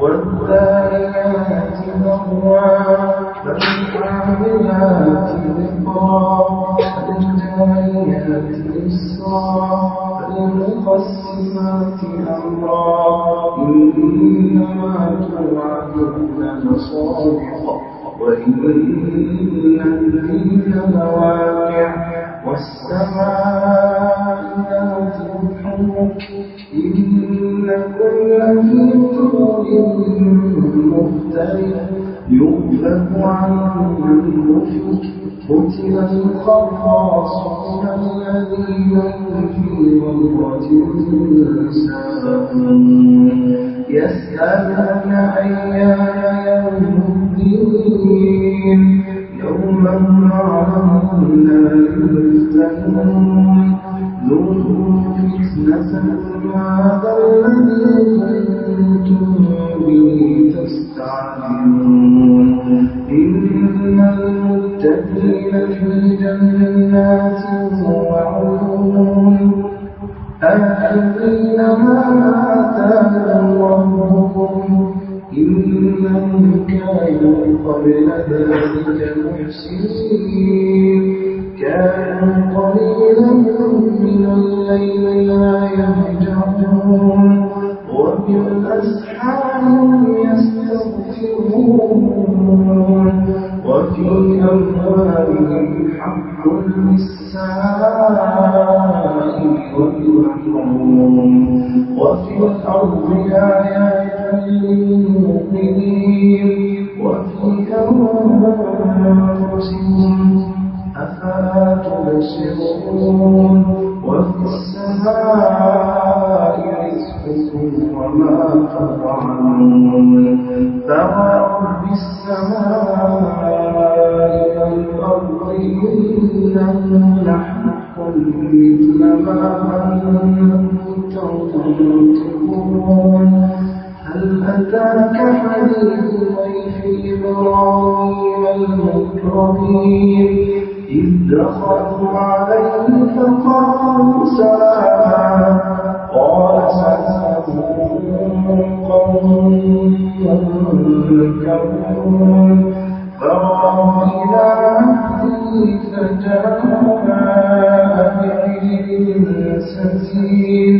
والذاريات ذروا فالحاملات ذكرا فالجاريات يسرا فالمقسمات أمرا. إنما توعدون لصادق وإن الدين لواقع والسماء ذات الحبك إنكم لفي مختلف يؤفك عنه الأفك قتل الخراصون الذين في غمرة ساهون يسألون أيان يوم الدين تستعجلون إن المتقين في جنات وعيون آخذين ما آتاهم ربهم إنهم كانوا قبل ذلك محسنين كانوا قليلا من الليل لا يهجعون وبالأسحار يستغفرون وفي أموالهم حق للسائل والمحروم وفي الأرض آيات للمؤمنين وفي أنفسهم أفلا تبصرون وفي السماء رزقكم وما توعدون فرب السماء والأرض إنه لحق مثل ما أنتم تنطقون هل أتاك حديث ضيف إبراهيم المكرمين إذ دخلوا عليه فقالوا سلاما قال سلام قوم منكرون فراغ إلى عهده فجاء بعجل سمين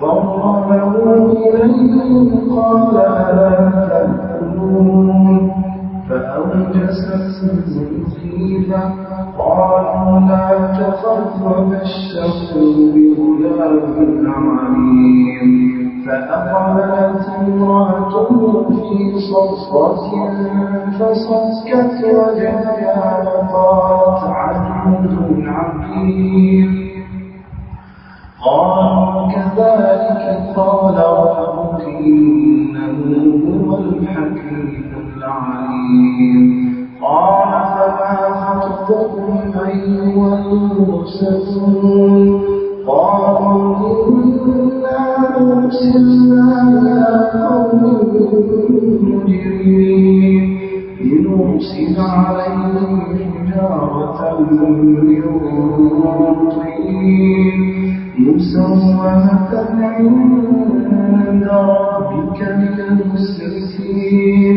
فقربه إليهم قال ألا تأكلون. خيفة قالوا لا بغلام عليم. فأقبلت في وجهها وقالت عجوز عقيم. قالوا كذلك قال خطبكم أيها المرسلون قالوا إنا أرسلنا إلى قوم مجرمين لنرسل عليهم حجارة من طين مسومة عند ربك للمسرفين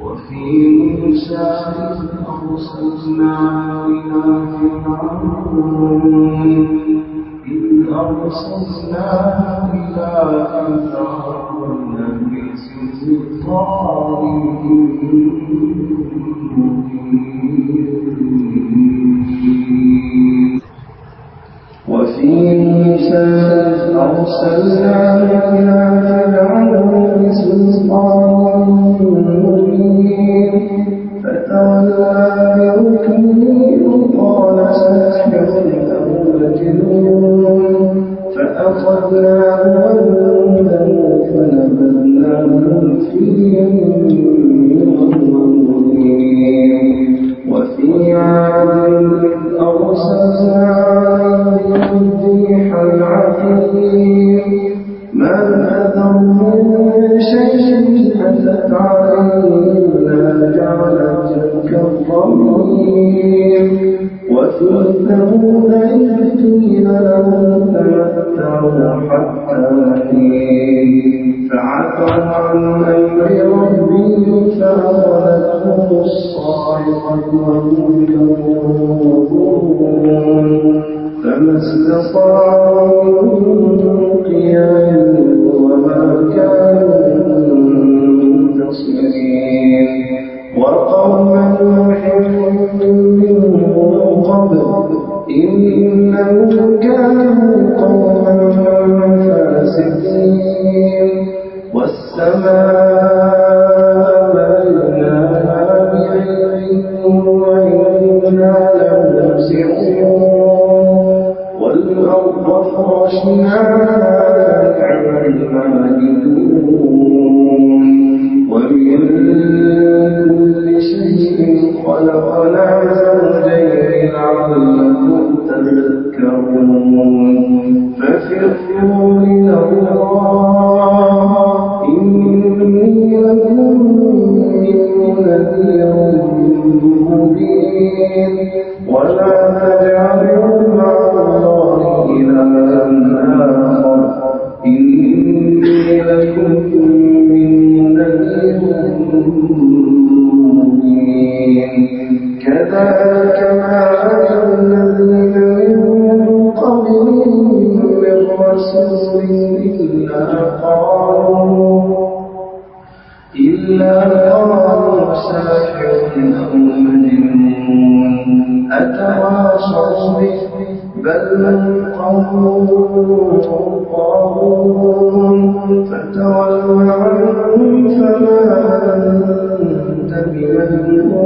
وفي موسى إذ أرسلنا إلى فرعون إذ أرسلنا إلى وجعلناهم سيرا مؤمنين وفي عاد أرسلنا عليهم الريح العقيم ما أثر من شيء أتت عليه إلا جعلته كالرميم ثمود إذ قيل لهم تمتعوا حتى حين. فعتوا عن أمر ربهم فأخذتهم الصاعقة وهم ينظرون فما استطاعوا قيام وما كانوا منتصرين. وقوم نوح فتول عنهم فما أنت بمجنون.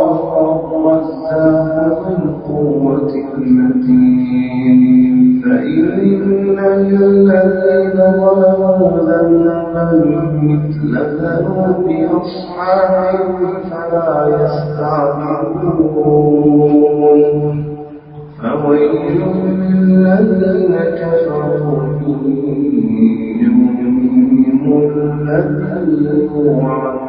ظلموا ذنبا مثل ذنوب أصحابهم فلا يستعجلون فويل للذين كفروا يومهم الذي يوعدون